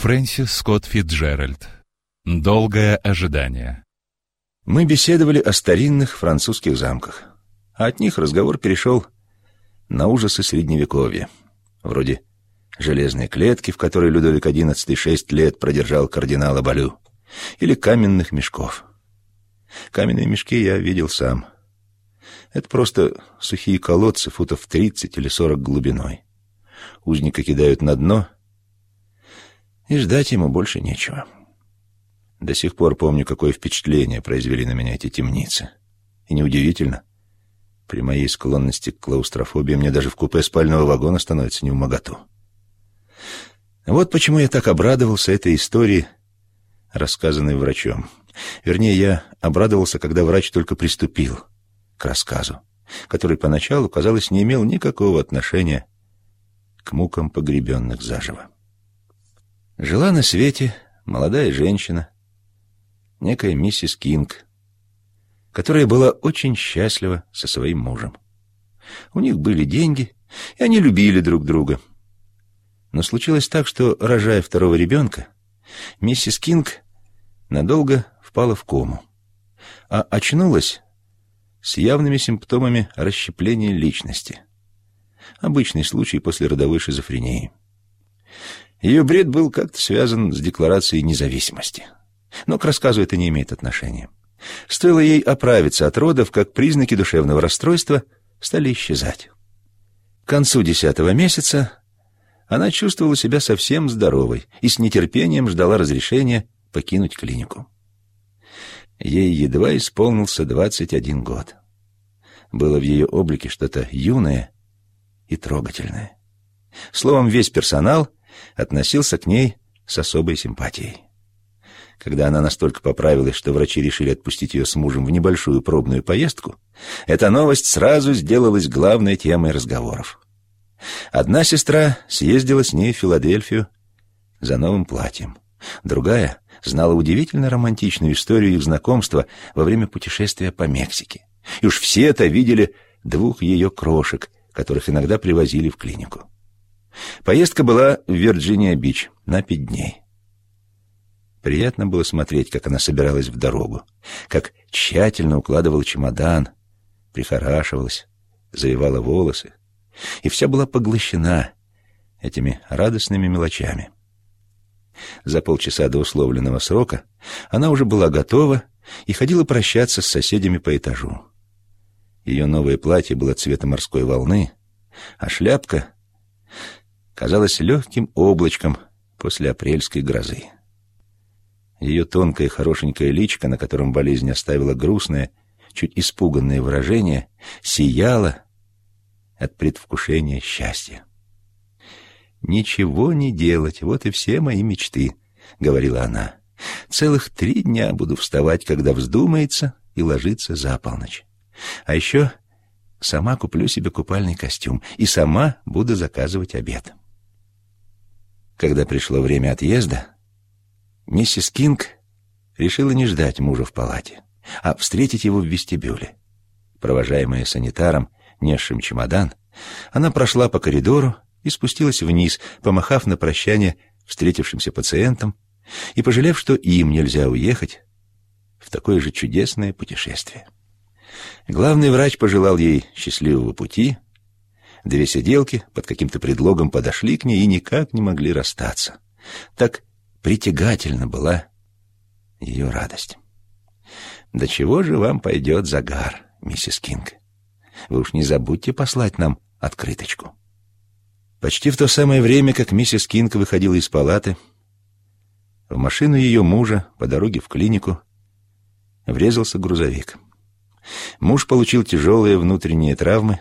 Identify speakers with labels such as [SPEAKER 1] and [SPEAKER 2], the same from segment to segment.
[SPEAKER 1] Фрэнсис Скотт Фитджеральд. Долгое ожидание.
[SPEAKER 2] Мы беседовали о старинных французских замках, а от них разговор перешел на ужасы Средневековья, вроде железной клетки, в которой Людовик XI шесть лет продержал кардинала Балю, или каменных мешков. Каменные мешки я видел сам. Это просто сухие колодцы футов тридцать или сорок глубиной. Узника кидают на дно, и ждать ему больше нечего. До сих пор помню, какое впечатление произвели на меня эти темницы. И неудивительно, при моей склонности к клаустрофобии мне даже в купе спального вагона становится не в моготу. Вот почему я так обрадовался этой истории, рассказанной врачом. Вернее, я обрадовался, когда врач только приступил к рассказу, который поначалу, казалось, не имел никакого отношения к мукам погребенных заживо. Жила на свете молодая женщина, некая миссис Кинг, которая была очень счастлива со своим мужем. У них были деньги, и они любили друг друга. Но случилось так, что, рожая второго ребенка, миссис Кинг надолго впала в кому, а очнулась с явными симптомами расщепления личности. Обычный случай после родовой шизофрении. Ее бред был как-то связан с декларацией независимости. Но к рассказу это не имеет отношения. Стоило ей оправиться от родов, как признаки душевного расстройства стали исчезать. К концу десятого месяца она чувствовала себя совсем здоровой и с нетерпением ждала разрешения покинуть клинику. Ей едва исполнился двадцать один год. Было в ее облике что-то юное и трогательное. Словом, весь персонал — относился к ней с особой симпатией. Когда она настолько поправилась, что врачи решили отпустить ее с мужем в небольшую пробную поездку, эта новость сразу сделалась главной темой разговоров. Одна сестра съездила с ней в Филадельфию за новым платьем. Другая знала удивительно романтичную историю их знакомства во время путешествия по Мексике. И уж все это видели двух ее крошек, которых иногда привозили в клинику. Поездка была в Вирджиния-Бич на пять дней. Приятно было смотреть, как она собиралась в дорогу, как тщательно укладывала чемодан, прихорашивалась, завивала волосы, и вся была поглощена этими радостными мелочами. За полчаса до условленного срока она уже была готова и ходила прощаться с соседями по этажу. Ее новое платье было цвета морской волны, а шляпка казалось легким облачком после апрельской грозы. Ее тонкое хорошенькое личико, на котором болезнь оставила грустное, чуть испуганное выражение, сияло от предвкушения счастья. «Ничего не делать, вот и все мои мечты», — говорила она. «Целых три дня буду вставать, когда вздумается, и ложиться за полночь. А еще сама куплю себе купальный костюм и сама буду заказывать обед». Когда пришло время отъезда, миссис Кинг решила не ждать мужа в палате, а встретить его в вестибюле. Провожаемая санитаром, несшим чемодан, она прошла по коридору и спустилась вниз, помахав на прощание встретившимся пациентам и пожалев, что им нельзя уехать в такое же чудесное путешествие. Главный врач пожелал ей счастливого пути — Две сиделки под каким-то предлогом подошли к ней и никак не могли расстаться. Так притягательна была ее радость. «До чего же вам пойдет загар, миссис Кинг? Вы уж не забудьте послать нам открыточку». Почти в то самое время, как миссис Кинг выходила из палаты, в машину ее мужа по дороге в клинику врезался грузовик. Муж получил тяжелые внутренние травмы,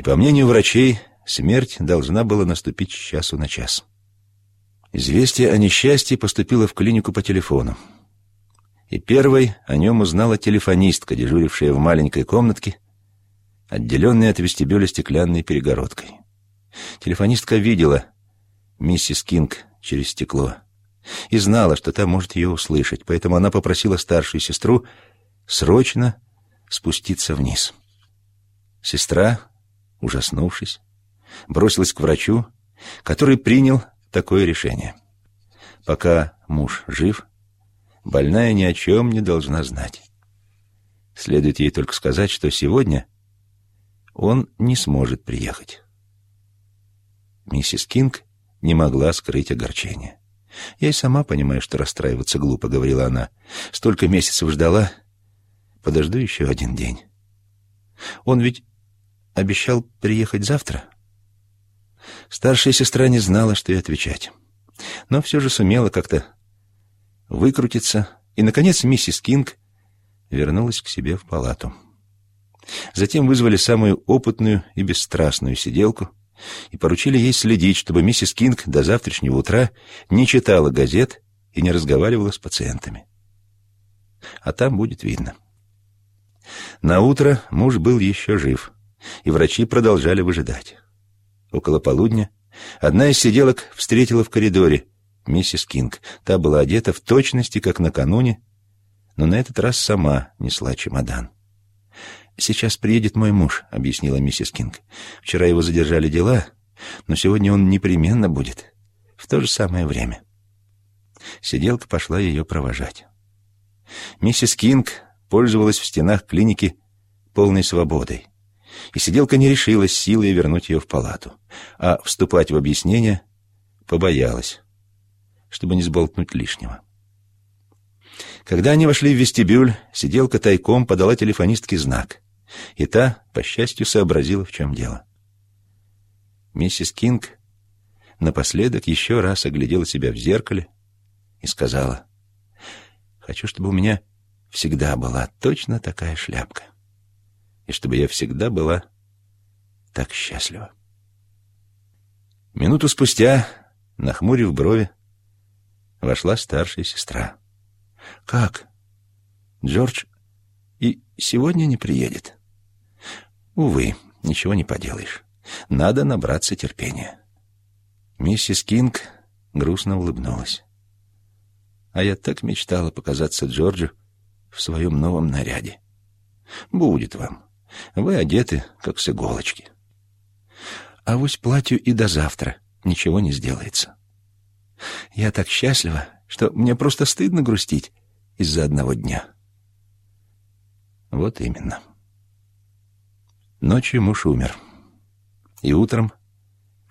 [SPEAKER 2] и, по мнению врачей, смерть должна была наступить часу на час. Известие о несчастье поступило в клинику по телефону. И первой о нем узнала телефонистка, дежурившая в маленькой комнатке, отделенной от вестибюля стеклянной перегородкой. Телефонистка видела миссис Кинг через стекло и знала, что та может ее услышать, поэтому она попросила старшую сестру срочно спуститься вниз. Сестра ужаснувшись, бросилась к врачу, который принял такое решение. Пока муж жив, больная ни о чем не должна знать. Следует ей только сказать, что сегодня он не сможет приехать. Миссис Кинг не могла скрыть огорчение. «Я и сама понимаю, что расстраиваться глупо», — говорила она. «Столько месяцев ждала. Подожду еще один день. Он ведь обещал приехать завтра?» Старшая сестра не знала, что и отвечать. Но все же сумела как-то выкрутиться, и, наконец, миссис Кинг вернулась к себе в палату. Затем вызвали самую опытную и бесстрастную сиделку и поручили ей следить, чтобы миссис Кинг до завтрашнего утра не читала газет и не разговаривала с пациентами. А там будет видно. На утро муж был еще жив, и врачи продолжали выжидать. Около полудня одна из сиделок встретила в коридоре миссис Кинг. Та была одета в точности, как накануне, но на этот раз сама несла чемодан. «Сейчас приедет мой муж», — объяснила миссис Кинг. «Вчера его задержали дела, но сегодня он непременно будет. В то же самое время». Сиделка пошла ее провожать. Миссис Кинг пользовалась в стенах клиники полной свободой, и сиделка не решилась силой вернуть ее в палату, а вступать в объяснение побоялась, чтобы не сболтнуть лишнего. Когда они вошли в вестибюль, сиделка тайком подала телефонистке знак, и та, по счастью, сообразила, в чем дело. Миссис Кинг напоследок еще раз оглядела себя в зеркале и сказала, «Хочу, чтобы у меня всегда была точно такая шляпка, и чтобы я всегда была так счастлива». Минуту спустя, нахмурив брови, вошла старшая сестра. «Как? Джордж и сегодня не приедет?» «Увы, ничего не поделаешь. Надо набраться терпения». Миссис Кинг грустно улыбнулась. «А я так мечтала показаться Джорджу в своем новом наряде. Будет вам. Вы одеты, как с иголочки. А вось платью и до завтра ничего не сделается. Я так счастлива, что мне просто стыдно грустить из-за одного дня. Вот именно. Ночью муж умер. И утром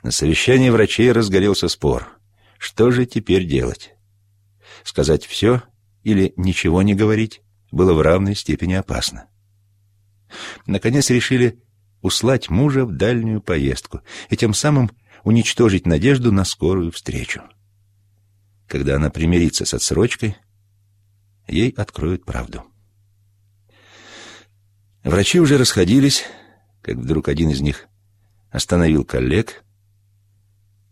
[SPEAKER 2] на совещании врачей разгорелся спор. Что же теперь делать? Сказать все или ничего не говорить было в равной степени опасно. Наконец решили услать мужа в дальнюю поездку и тем самым уничтожить надежду на скорую встречу. Когда она примирится с отсрочкой, ей откроют правду. Врачи уже расходились, как вдруг один из них остановил коллег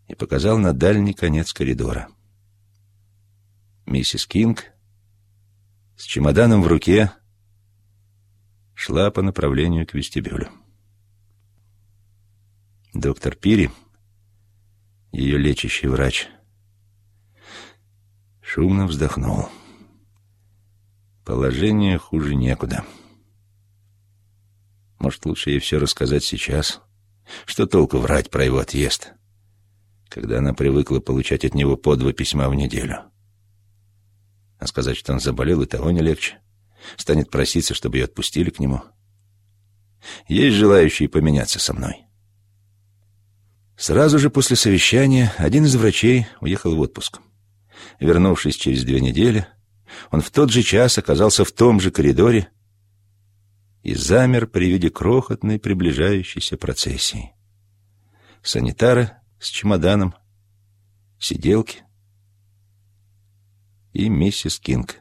[SPEAKER 2] и показал на дальний конец коридора. Миссис Кинг с чемоданом в руке шла по направлению к вестибюлю. Доктор Пири, ее лечащий врач, шумно вздохнул. Положение хуже некуда. Может, лучше ей все рассказать сейчас? Что толку врать про его отъезд, когда она привыкла получать от него по два письма в неделю? А сказать, что он заболел, и того не легче. Станет проситься, чтобы ее отпустили к нему. Есть желающие поменяться со мной. Сразу же после совещания один из врачей уехал в отпуск. Вернувшись через две недели, он в тот же час оказался в том же коридоре и замер при виде крохотной приближающейся процессии. Санитара с чемоданом, сиделки и миссис Кинг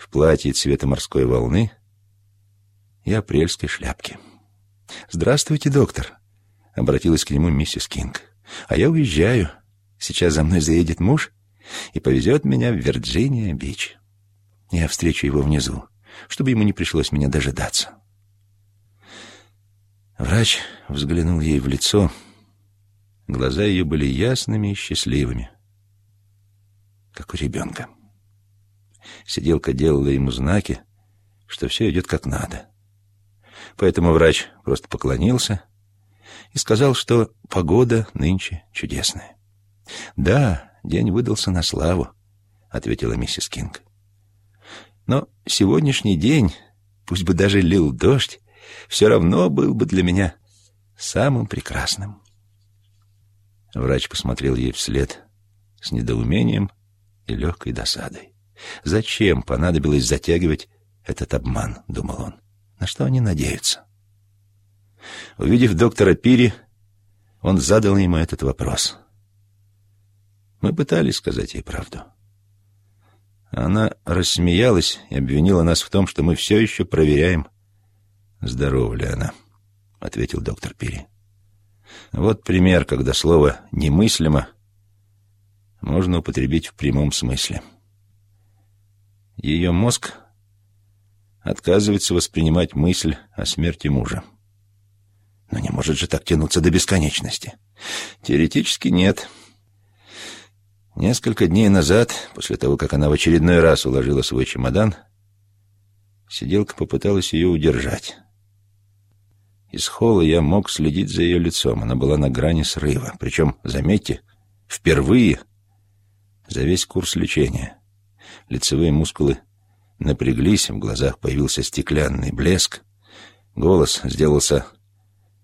[SPEAKER 2] в платье цвета морской волны и апрельской шляпки. «Здравствуйте, доктор», — обратилась к нему миссис Кинг. «А я уезжаю. Сейчас за мной заедет муж и повезет меня в Вирджиния-Бич. Я встречу его внизу, чтобы ему не пришлось меня дожидаться. Врач взглянул ей в лицо. Глаза ее были ясными и счастливыми, как у ребенка. Сиделка делала ему знаки, что все идет как надо. Поэтому врач просто поклонился и сказал, что погода нынче чудесная. Да, день выдался на славу», — ответила миссис Кинг. «Но сегодняшний день, пусть бы даже лил дождь, все равно был бы для меня самым прекрасным». Врач посмотрел ей вслед с недоумением и легкой досадой. «Зачем понадобилось затягивать этот обман?» — думал он. «На что они надеются?» Увидев доктора Пири, он задал ему этот вопрос. Мы пытались сказать ей правду. Она рассмеялась и обвинила нас в том, что мы все еще проверяем, здорова ли она, — ответил доктор Пири. Вот пример, когда слово «немыслимо» можно употребить в прямом смысле. Ее мозг отказывается воспринимать мысль о смерти мужа. Но не может же так тянуться до бесконечности. Теоретически нет. Несколько дней назад, после того, как она в очередной раз уложила свой чемодан, сиделка попыталась ее удержать. Из холла я мог следить за ее лицом. Она была на грани срыва. Причем, заметьте, впервые за весь курс лечения. Лицевые мускулы напряглись, в глазах появился стеклянный блеск. Голос сделался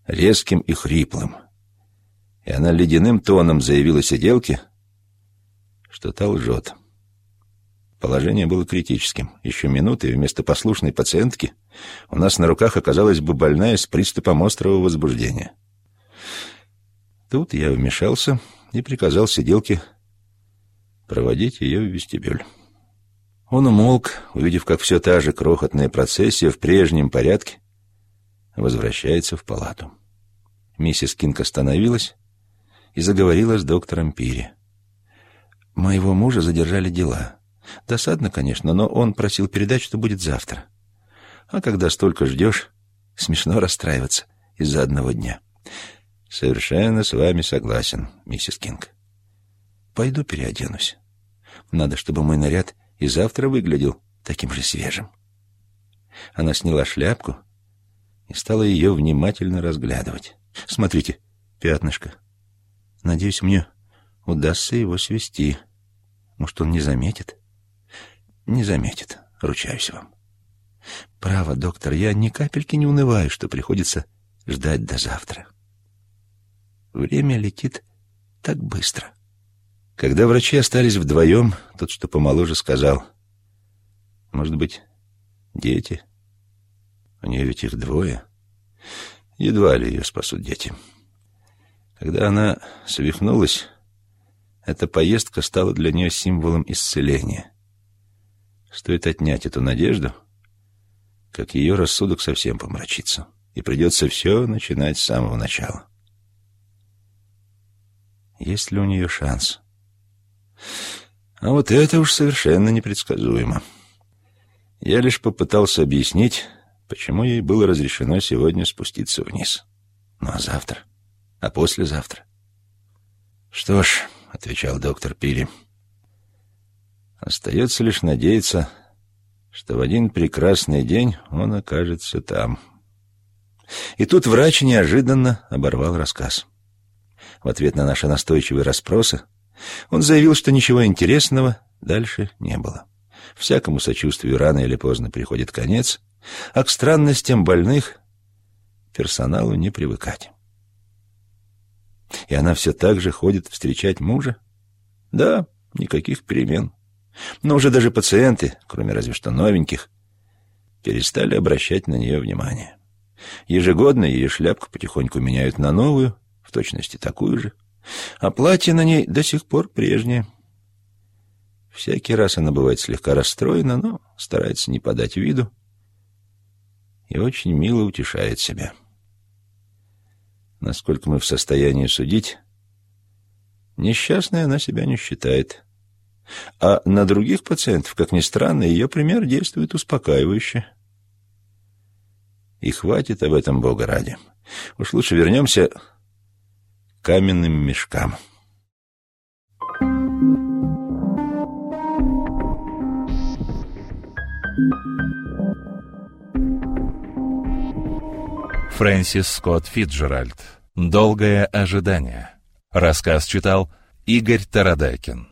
[SPEAKER 2] резким и хриплым. И она ледяным тоном заявила сиделке, что та лжет. Положение было критическим. Еще минуты, вместо послушной пациентки у нас на руках оказалась бы больная с приступом острого возбуждения. Тут я вмешался и приказал сиделке проводить ее в вестибюль. Он умолк, увидев, как все та же крохотная процессия в прежнем порядке возвращается в палату. Миссис Кинг остановилась и заговорила с доктором Пири. «Моего мужа задержали дела. Досадно, конечно, но он просил передать, что будет завтра. А когда столько ждешь, смешно расстраиваться из-за одного дня». «Совершенно с вами согласен, миссис Кинг. Пойду переоденусь. Надо, чтобы мой наряд и завтра выглядел таким же свежим». Она сняла шляпку и стала ее внимательно разглядывать. Смотрите, пятнышко. Надеюсь, мне удастся его свести. Может, он не заметит? Не заметит, ручаюсь вам. Право, доктор, я ни капельки не унываю, что приходится ждать до завтра. Время летит так быстро. Когда врачи остались вдвоем, тот, что помоложе, сказал, «Может быть, дети? У нее ведь их двое. Едва ли ее спасут дети. Когда она свихнулась, эта поездка стала для нее символом исцеления. Стоит отнять эту надежду, как ее рассудок совсем помрачится, и придется все начинать с самого начала. Есть ли у нее шанс? А вот это уж совершенно непредсказуемо. Я лишь попытался объяснить, почему ей было разрешено сегодня спуститься вниз. Ну а завтра? А послезавтра? Что ж, — отвечал доктор Пири, — остается лишь надеяться, что в один прекрасный день он окажется там. И тут врач неожиданно оборвал рассказ. В ответ на наши настойчивые расспросы он заявил, что ничего интересного дальше не было. Всякому сочувствию рано или поздно приходит конец, а к странностям больных персоналу не привыкать. И она все так же ходит встречать мужа? Да, никаких перемен. Но уже даже пациенты, кроме разве что новеньких, перестали обращать на нее внимание. Ежегодно ее шляпку потихоньку меняют на новую, в точности такую же, а платье на ней до сих пор прежнее. Всякий раз она бывает слегка расстроена, но старается не подать виду, и очень мило утешает себя. Насколько мы в состоянии судить, несчастной она себя не считает. А на других пациентов, как ни странно, ее пример действует успокаивающе. И хватит об этом Бога ради. Уж лучше вернемся каменным мешкам.
[SPEAKER 1] Фрэнсис Скотт Фитджеральд. «Долгое ожидание». Рассказ читал Игорь Тарадайкин